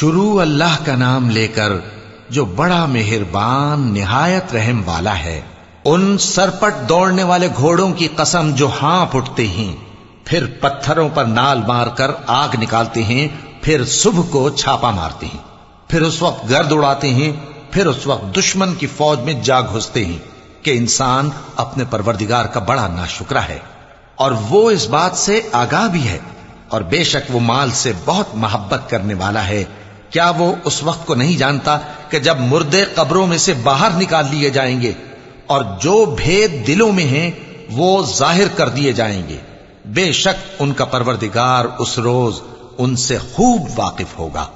شروع اللہ کا نام لے کر جو بڑا مہربان، نہایت رحم والا ہے، ان سرپٹ دوڑنے والے گھوڑوں کی قسم جو ہانپ اٹھتے ہیں، پھر پتھروں پر نال مار کر آگ نکالتے ہیں، پھر صبح کو چھاپا مارتے ہیں، پھر اس وقت گرد اڑاتے ہیں، پھر اس وقت دشمن کی فوج میں جا گھستے ہیں کہ انسان اپنے پروردگار کا بڑا ناشکرا ہے۔ اور وہ اس بات سے آگاہ بھی ہے، اور بے شک وہ مال سے بہت محبت کرنے والا ہے کیا وہ اس وقت کو نہیں جانتا کہ جب مردے قبروں میں سے باہر نکال لیے جائیں گے اور جو بھید دلوں میں ہیں وہ ظاہر کر دیے جائیں گے؟ بے شک ان کا پروردگار اس روز ان سے خوب واقف ہوگا۔